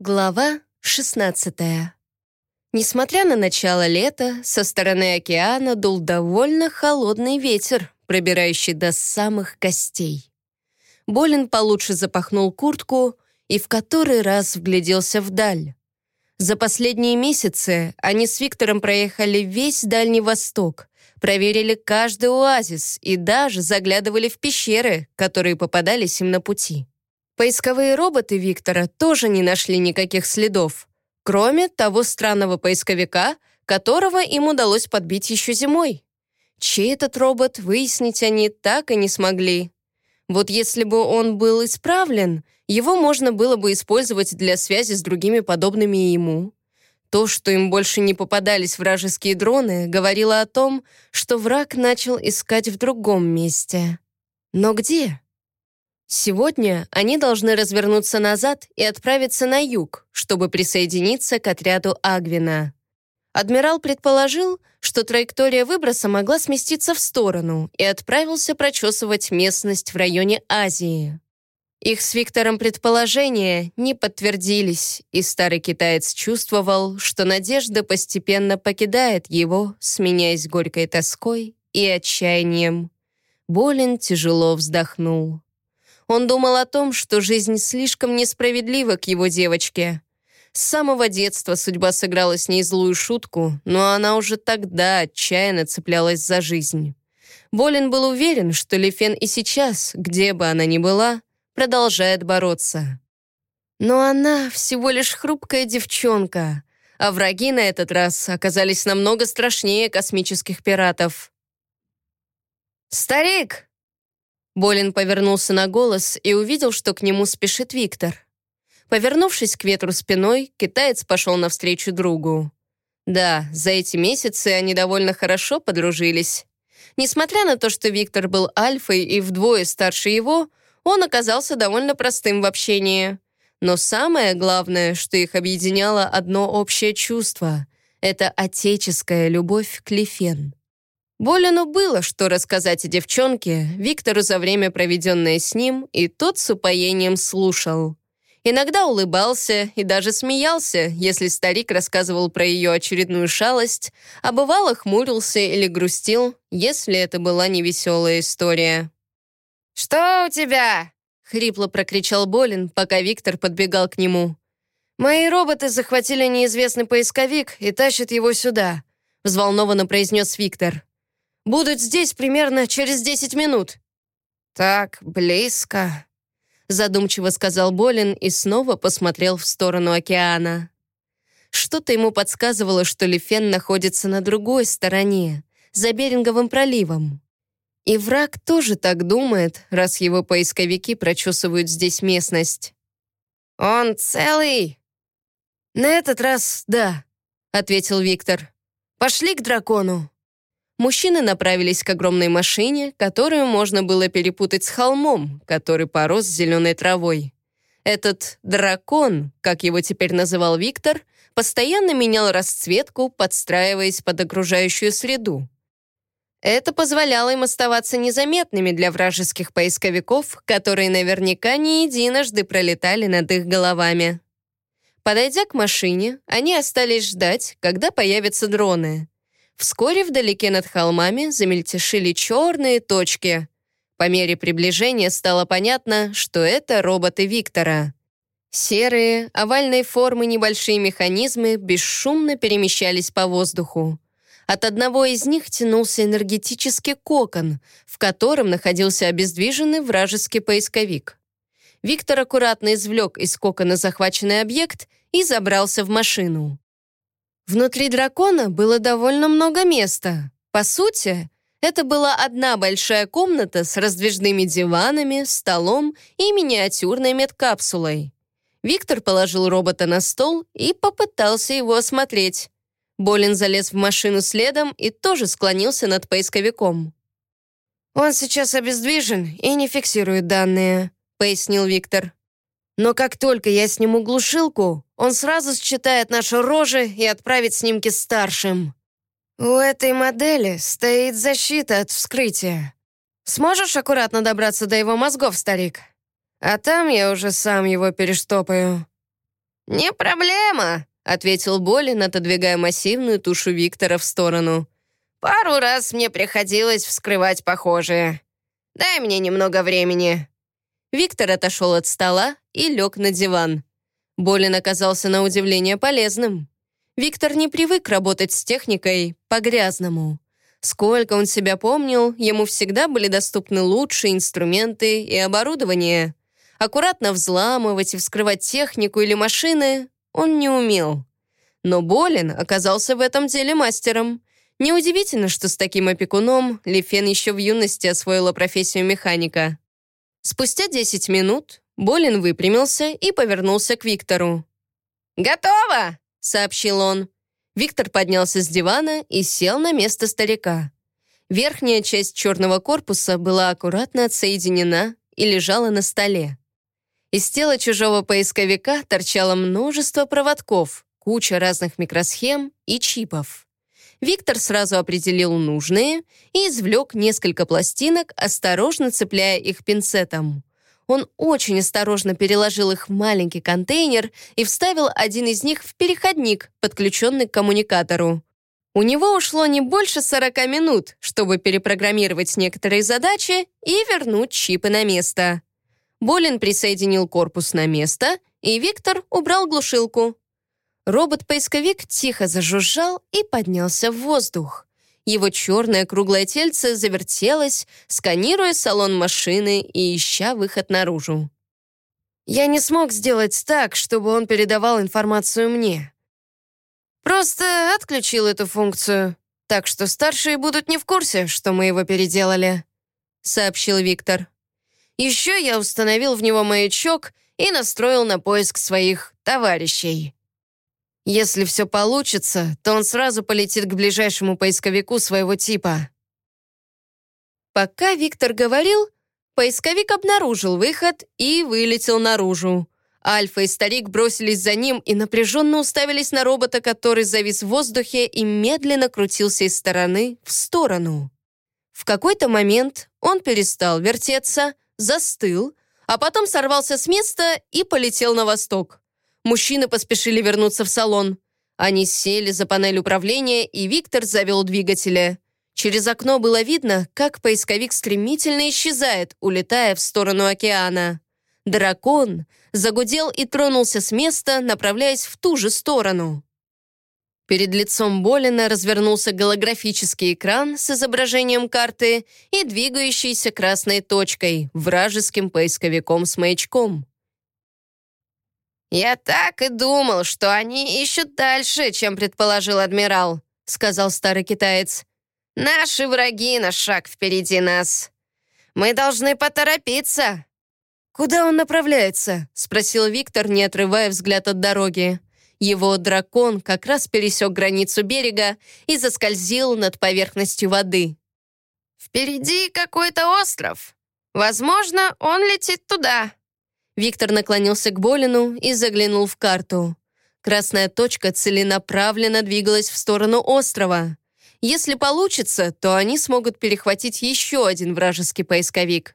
Глава 16 Несмотря на начало лета, со стороны океана дул довольно холодный ветер, пробирающий до самых костей. Болин получше запахнул куртку и в который раз вгляделся вдаль. За последние месяцы они с Виктором проехали весь Дальний Восток, проверили каждый оазис и даже заглядывали в пещеры, которые попадались им на пути. Поисковые роботы Виктора тоже не нашли никаких следов, кроме того странного поисковика, которого им удалось подбить еще зимой. Чей этот робот, выяснить они так и не смогли. Вот если бы он был исправлен, его можно было бы использовать для связи с другими подобными ему. То, что им больше не попадались вражеские дроны, говорило о том, что враг начал искать в другом месте. Но где? Сегодня они должны развернуться назад и отправиться на юг, чтобы присоединиться к отряду Агвина. Адмирал предположил, что траектория выброса могла сместиться в сторону и отправился прочесывать местность в районе Азии. Их с Виктором предположения не подтвердились, и старый китаец чувствовал, что надежда постепенно покидает его, сменяясь горькой тоской и отчаянием. Болин тяжело вздохнул. Он думал о том, что жизнь слишком несправедлива к его девочке. С самого детства судьба сыграла с ней злую шутку, но она уже тогда отчаянно цеплялась за жизнь. Болин был уверен, что Лифен и сейчас, где бы она ни была, продолжает бороться. Но она всего лишь хрупкая девчонка, а враги на этот раз оказались намного страшнее космических пиратов. «Старик!» Болин повернулся на голос и увидел, что к нему спешит Виктор. Повернувшись к ветру спиной, китаец пошел навстречу другу. Да, за эти месяцы они довольно хорошо подружились. Несмотря на то, что Виктор был альфой и вдвое старше его, он оказался довольно простым в общении. Но самое главное, что их объединяло одно общее чувство — это отеческая любовь к Лифен. Болину было, что рассказать о девчонке, Виктору за время, проведенное с ним, и тот с упоением слушал. Иногда улыбался и даже смеялся, если старик рассказывал про ее очередную шалость, а бывало хмурился или грустил, если это была невеселая история. «Что у тебя?» — хрипло прокричал Болин, пока Виктор подбегал к нему. «Мои роботы захватили неизвестный поисковик и тащат его сюда», — взволнованно произнес Виктор. Будут здесь примерно через 10 минут». «Так близко», — задумчиво сказал Болин и снова посмотрел в сторону океана. Что-то ему подсказывало, что Лифен находится на другой стороне, за Беринговым проливом. И враг тоже так думает, раз его поисковики прочесывают здесь местность. «Он целый?» «На этот раз да», — ответил Виктор. «Пошли к дракону». Мужчины направились к огромной машине, которую можно было перепутать с холмом, который порос зеленой травой. Этот «дракон», как его теперь называл Виктор, постоянно менял расцветку, подстраиваясь под окружающую среду. Это позволяло им оставаться незаметными для вражеских поисковиков, которые наверняка не единожды пролетали над их головами. Подойдя к машине, они остались ждать, когда появятся дроны. Вскоре вдалеке над холмами замельтешили черные точки. По мере приближения стало понятно, что это роботы Виктора. Серые, овальной формы небольшие механизмы бесшумно перемещались по воздуху. От одного из них тянулся энергетический кокон, в котором находился обездвиженный вражеский поисковик. Виктор аккуратно извлек из кокона захваченный объект и забрался в машину. Внутри дракона было довольно много места. По сути, это была одна большая комната с раздвижными диванами, столом и миниатюрной медкапсулой. Виктор положил робота на стол и попытался его осмотреть. Болин залез в машину следом и тоже склонился над поисковиком. «Он сейчас обездвижен и не фиксирует данные», — пояснил Виктор. Но как только я сниму глушилку, он сразу считает наши рожи и отправит снимки старшим. У этой модели стоит защита от вскрытия. Сможешь аккуратно добраться до его мозгов, старик? А там я уже сам его перештопаю». «Не проблема», — ответил Болин, отодвигая массивную тушу Виктора в сторону. «Пару раз мне приходилось вскрывать похожие. Дай мне немного времени». Виктор отошел от стола и лег на диван. Болин оказался на удивление полезным. Виктор не привык работать с техникой по-грязному. Сколько он себя помнил, ему всегда были доступны лучшие инструменты и оборудование. Аккуратно взламывать и вскрывать технику или машины он не умел. Но Болин оказался в этом деле мастером. Неудивительно, что с таким опекуном Лифен еще в юности освоила профессию механика. Спустя 10 минут Болин выпрямился и повернулся к Виктору. «Готово!» — сообщил он. Виктор поднялся с дивана и сел на место старика. Верхняя часть черного корпуса была аккуратно отсоединена и лежала на столе. Из тела чужого поисковика торчало множество проводков, куча разных микросхем и чипов. Виктор сразу определил нужные и извлек несколько пластинок, осторожно цепляя их пинцетом. Он очень осторожно переложил их в маленький контейнер и вставил один из них в переходник, подключенный к коммуникатору. У него ушло не больше 40 минут, чтобы перепрограммировать некоторые задачи и вернуть чипы на место. Болин присоединил корпус на место, и Виктор убрал глушилку. Робот-поисковик тихо зажужжал и поднялся в воздух. Его черное круглое тельце завертелось, сканируя салон машины и ища выход наружу. Я не смог сделать так, чтобы он передавал информацию мне. Просто отключил эту функцию, так что старшие будут не в курсе, что мы его переделали», — сообщил Виктор. Еще я установил в него маячок и настроил на поиск своих товарищей. Если все получится, то он сразу полетит к ближайшему поисковику своего типа. Пока Виктор говорил, поисковик обнаружил выход и вылетел наружу. Альфа и старик бросились за ним и напряженно уставились на робота, который завис в воздухе и медленно крутился из стороны в сторону. В какой-то момент он перестал вертеться, застыл, а потом сорвался с места и полетел на восток. Мужчины поспешили вернуться в салон. Они сели за панель управления, и Виктор завел двигателя. Через окно было видно, как поисковик стремительно исчезает, улетая в сторону океана. Дракон загудел и тронулся с места, направляясь в ту же сторону. Перед лицом Болина развернулся голографический экран с изображением карты и двигающейся красной точкой, вражеским поисковиком с маячком. «Я так и думал, что они ищут дальше, чем предположил адмирал», сказал старый китаец. «Наши враги на шаг впереди нас. Мы должны поторопиться». «Куда он направляется?» спросил Виктор, не отрывая взгляд от дороги. Его дракон как раз пересек границу берега и заскользил над поверхностью воды. «Впереди какой-то остров. Возможно, он летит туда». Виктор наклонился к Болину и заглянул в карту. Красная точка целенаправленно двигалась в сторону острова. Если получится, то они смогут перехватить еще один вражеский поисковик.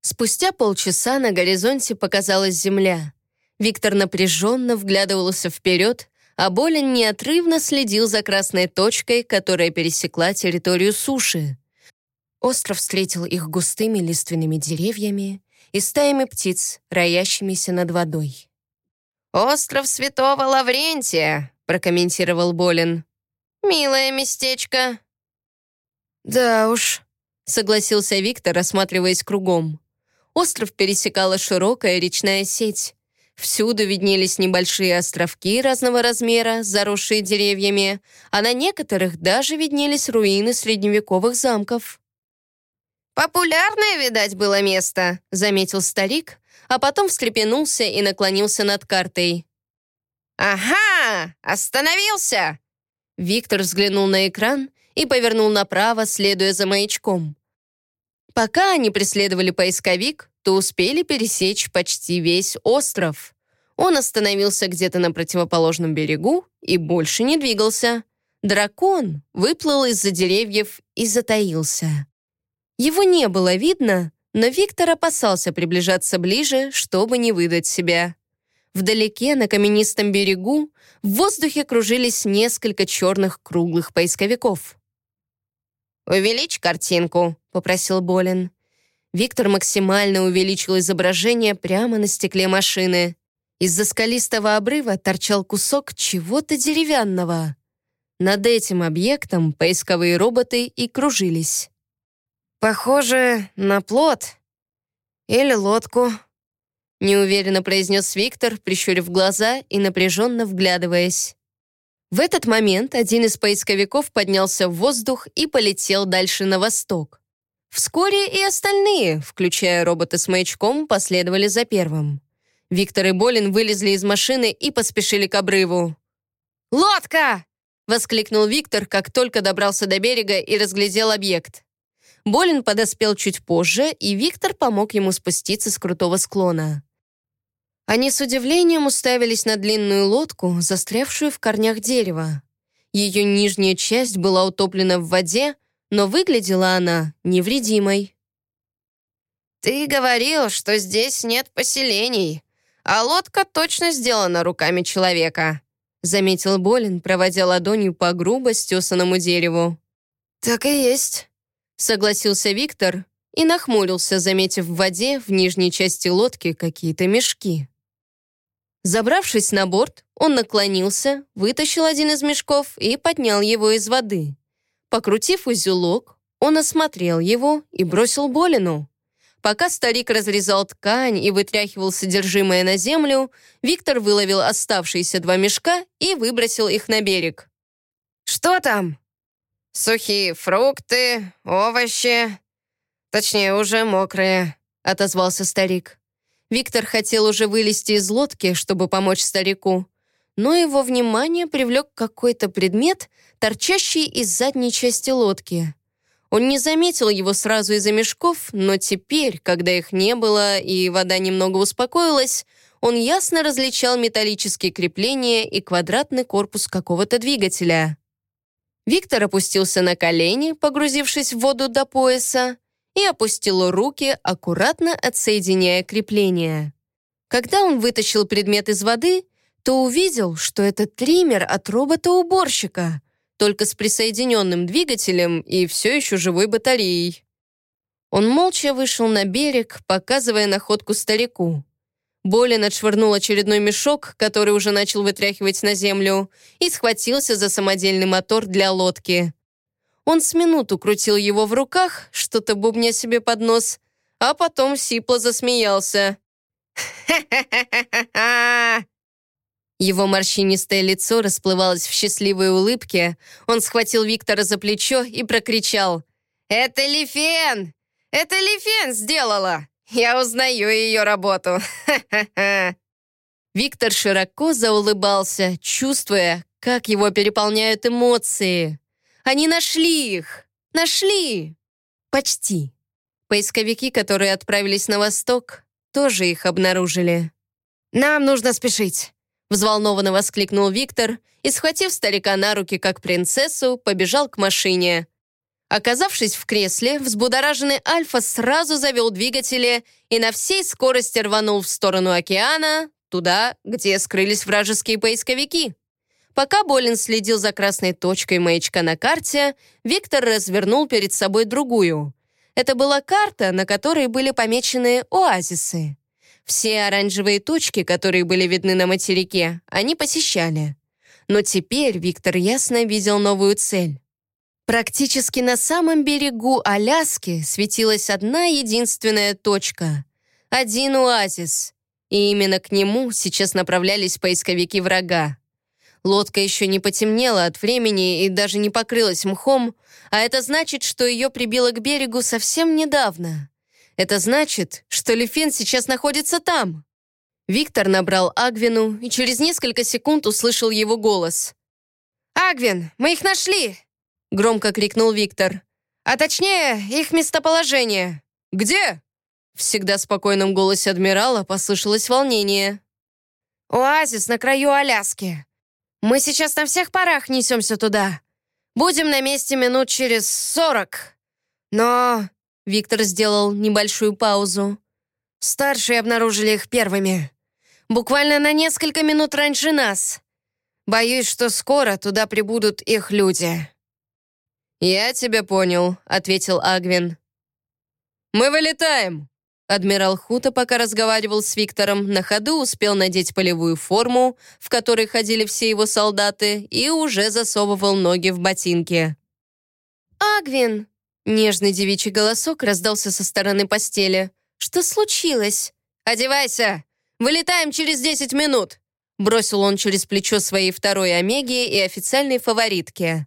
Спустя полчаса на горизонте показалась земля. Виктор напряженно вглядывался вперед, а Болин неотрывно следил за красной точкой, которая пересекла территорию суши. Остров встретил их густыми лиственными деревьями и стаями птиц, роящимися над водой. «Остров Святого Лаврентия», — прокомментировал Болин. «Милое местечко». «Да уж», — согласился Виктор, осматриваясь кругом. Остров пересекала широкая речная сеть. Всюду виднелись небольшие островки разного размера, заросшие деревьями, а на некоторых даже виднелись руины средневековых замков. «Популярное, видать, было место», — заметил старик, а потом встрепенулся и наклонился над картой. «Ага, остановился!» Виктор взглянул на экран и повернул направо, следуя за маячком. Пока они преследовали поисковик, то успели пересечь почти весь остров. Он остановился где-то на противоположном берегу и больше не двигался. Дракон выплыл из-за деревьев и затаился. Его не было видно, но Виктор опасался приближаться ближе, чтобы не выдать себя. Вдалеке, на каменистом берегу, в воздухе кружились несколько черных круглых поисковиков. «Увеличь картинку», — попросил Болин. Виктор максимально увеличил изображение прямо на стекле машины. Из-за скалистого обрыва торчал кусок чего-то деревянного. Над этим объектом поисковые роботы и кружились. «Похоже на плот или лодку», — неуверенно произнес Виктор, прищурив глаза и напряженно вглядываясь. В этот момент один из поисковиков поднялся в воздух и полетел дальше на восток. Вскоре и остальные, включая робота с маячком, последовали за первым. Виктор и Болин вылезли из машины и поспешили к обрыву. «Лодка!» — воскликнул Виктор, как только добрался до берега и разглядел объект. Болин подоспел чуть позже, и Виктор помог ему спуститься с крутого склона. Они с удивлением уставились на длинную лодку, застрявшую в корнях дерева. Ее нижняя часть была утоплена в воде, но выглядела она невредимой. «Ты говорил, что здесь нет поселений, а лодка точно сделана руками человека», заметил Болин, проводя ладонью по грубо стесанному дереву. «Так и есть», согласился Виктор и нахмурился, заметив в воде в нижней части лодки какие-то мешки. Забравшись на борт, он наклонился, вытащил один из мешков и поднял его из воды. Покрутив узелок, он осмотрел его и бросил Болину. Пока старик разрезал ткань и вытряхивал содержимое на землю, Виктор выловил оставшиеся два мешка и выбросил их на берег. «Что там?» «Сухие фрукты, овощи. Точнее, уже мокрые», — отозвался старик. Виктор хотел уже вылезти из лодки, чтобы помочь старику, но его внимание привлек какой-то предмет, торчащий из задней части лодки. Он не заметил его сразу из-за мешков, но теперь, когда их не было и вода немного успокоилась, он ясно различал металлические крепления и квадратный корпус какого-то двигателя. Виктор опустился на колени, погрузившись в воду до пояса, и опустил руки, аккуратно отсоединяя крепления. Когда он вытащил предмет из воды, то увидел, что это триммер от робота-уборщика, только с присоединенным двигателем и все еще живой батареей. Он молча вышел на берег, показывая находку старику. Болин отшвырнул очередной мешок, который уже начал вытряхивать на землю, и схватился за самодельный мотор для лодки. Он с минуту крутил его в руках, что-то бубня себе под нос, а потом сипло засмеялся. Его морщинистое лицо расплывалось в счастливой улыбке. Он схватил Виктора за плечо и прокричал. «Это Лифен! Это Лифен сделала! Я узнаю ее работу! Виктор широко заулыбался, чувствуя, как его переполняют эмоции. Они нашли их! Нашли! Почти. Поисковики, которые отправились на восток, тоже их обнаружили. «Нам нужно спешить!» Взволнованно воскликнул Виктор и, схватив старика на руки как принцессу, побежал к машине. Оказавшись в кресле, взбудораженный Альфа сразу завел двигатели и на всей скорости рванул в сторону океана, туда, где скрылись вражеские поисковики. Пока Болин следил за красной точкой маячка на карте, Виктор развернул перед собой другую. Это была карта, на которой были помечены оазисы. Все оранжевые точки, которые были видны на материке, они посещали. Но теперь Виктор ясно видел новую цель. Практически на самом берегу Аляски светилась одна единственная точка. Один оазис. И именно к нему сейчас направлялись поисковики врага. Лодка еще не потемнела от времени и даже не покрылась мхом, а это значит, что ее прибило к берегу совсем недавно. Это значит, что Лефин сейчас находится там. Виктор набрал Агвину и через несколько секунд услышал его голос. «Агвин, мы их нашли!» — громко крикнул Виктор. «А точнее, их местоположение». «Где?» Всегда спокойном голосе адмирала послышалось волнение. «Оазис на краю Аляски. Мы сейчас на всех парах несемся туда. Будем на месте минут через сорок. Но...» Виктор сделал небольшую паузу. «Старшие обнаружили их первыми. Буквально на несколько минут раньше нас. Боюсь, что скоро туда прибудут их люди». «Я тебя понял», — ответил Агвин. «Мы вылетаем!» Адмирал Хута, пока разговаривал с Виктором, на ходу успел надеть полевую форму, в которой ходили все его солдаты, и уже засовывал ноги в ботинки. «Агвин!» — нежный девичий голосок раздался со стороны постели. «Что случилось?» «Одевайся! Вылетаем через 10 минут!» Бросил он через плечо своей второй Омеги и официальной фаворитки.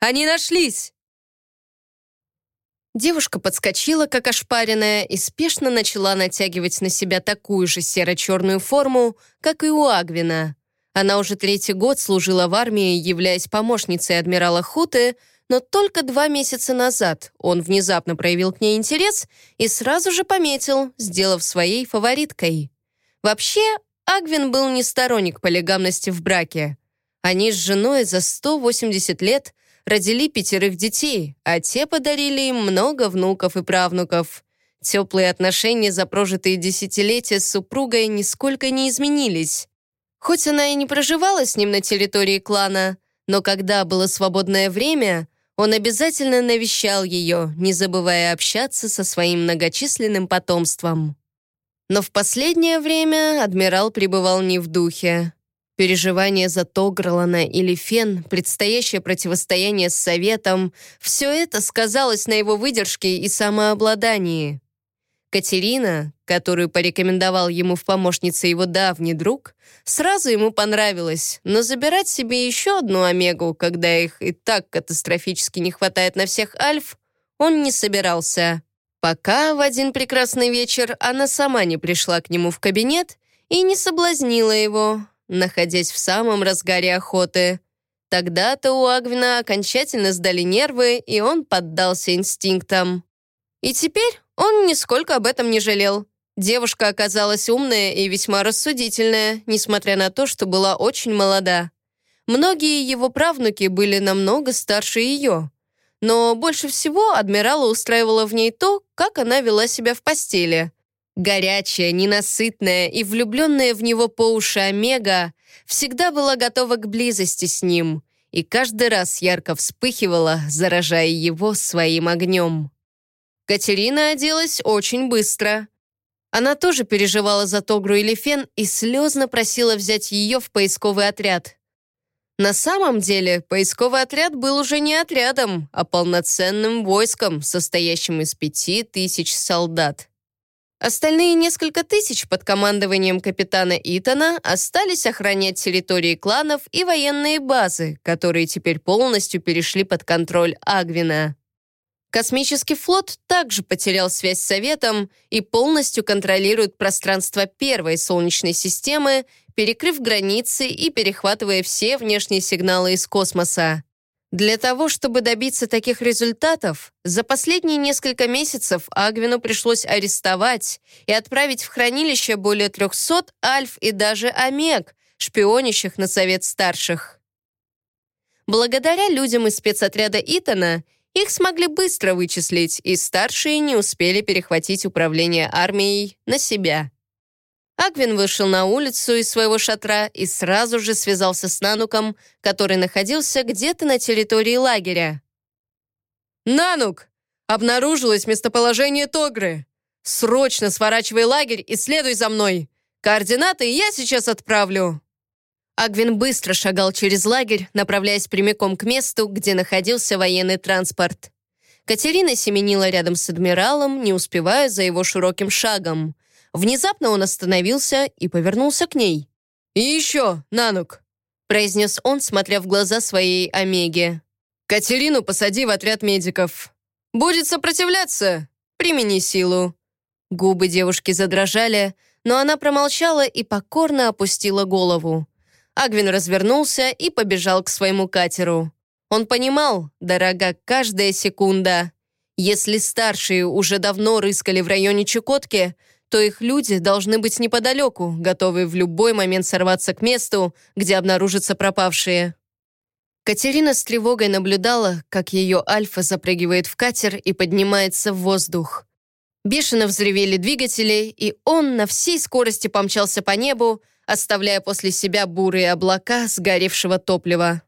«Они нашлись!» Девушка подскочила, как ошпаренная, и спешно начала натягивать на себя такую же серо-черную форму, как и у Агвина. Она уже третий год служила в армии, являясь помощницей адмирала Хуты, но только два месяца назад он внезапно проявил к ней интерес и сразу же пометил, сделав своей фавориткой. Вообще, Агвин был не сторонник полигамности в браке. Они с женой за 180 лет родили пятерых детей, а те подарили им много внуков и правнуков. Теплые отношения за прожитые десятилетия с супругой нисколько не изменились. Хоть она и не проживала с ним на территории клана, но когда было свободное время, он обязательно навещал ее, не забывая общаться со своим многочисленным потомством. Но в последнее время адмирал пребывал не в духе. Переживания за Тогрлана или Фен, предстоящее противостояние с Советом — все это сказалось на его выдержке и самообладании. Катерина, которую порекомендовал ему в помощнице его давний друг, сразу ему понравилась, но забирать себе еще одну Омегу, когда их и так катастрофически не хватает на всех Альф, он не собирался. Пока в один прекрасный вечер она сама не пришла к нему в кабинет и не соблазнила его, находясь в самом разгаре охоты. Тогда-то у Агвина окончательно сдали нервы, и он поддался инстинктам. И теперь он нисколько об этом не жалел. Девушка оказалась умная и весьма рассудительная, несмотря на то, что была очень молода. Многие его правнуки были намного старше ее. Но больше всего адмирала устраивало в ней то, как она вела себя в постели. Горячая, ненасытная и влюбленная в него по уши Омега всегда была готова к близости с ним и каждый раз ярко вспыхивала, заражая его своим огнем. Катерина оделась очень быстро. Она тоже переживала за Тогру или Фен и слезно просила взять ее в поисковый отряд. На самом деле, поисковый отряд был уже не отрядом, а полноценным войском, состоящим из пяти тысяч солдат. Остальные несколько тысяч под командованием капитана Итана остались охранять территории кланов и военные базы, которые теперь полностью перешли под контроль Агвина. Космический флот также потерял связь с Советом и полностью контролирует пространство первой Солнечной системы, перекрыв границы и перехватывая все внешние сигналы из космоса. Для того, чтобы добиться таких результатов, за последние несколько месяцев Агвину пришлось арестовать и отправить в хранилище более 300 альф и даже омег, шпионящих на совет старших. Благодаря людям из спецотряда Итана их смогли быстро вычислить, и старшие не успели перехватить управление армией на себя. Агвин вышел на улицу из своего шатра и сразу же связался с Нануком, который находился где-то на территории лагеря. «Нанук! Обнаружилось местоположение Тогры! Срочно сворачивай лагерь и следуй за мной! Координаты я сейчас отправлю!» Агвин быстро шагал через лагерь, направляясь прямиком к месту, где находился военный транспорт. Катерина семенила рядом с адмиралом, не успевая за его широким шагом. Внезапно он остановился и повернулся к ней. «И еще, Нанук!» произнес он, смотря в глаза своей Омеге. «Катерину посади в отряд медиков. Будет сопротивляться, примени силу». Губы девушки задрожали, но она промолчала и покорно опустила голову. Агвин развернулся и побежал к своему катеру. Он понимал, дорога каждая секунда. Если старшие уже давно рыскали в районе Чукотки, то их люди должны быть неподалеку, готовые в любой момент сорваться к месту, где обнаружатся пропавшие. Катерина с тревогой наблюдала, как ее Альфа запрыгивает в катер и поднимается в воздух. Бешено взревели двигатели, и он на всей скорости помчался по небу, оставляя после себя бурые облака сгоревшего топлива.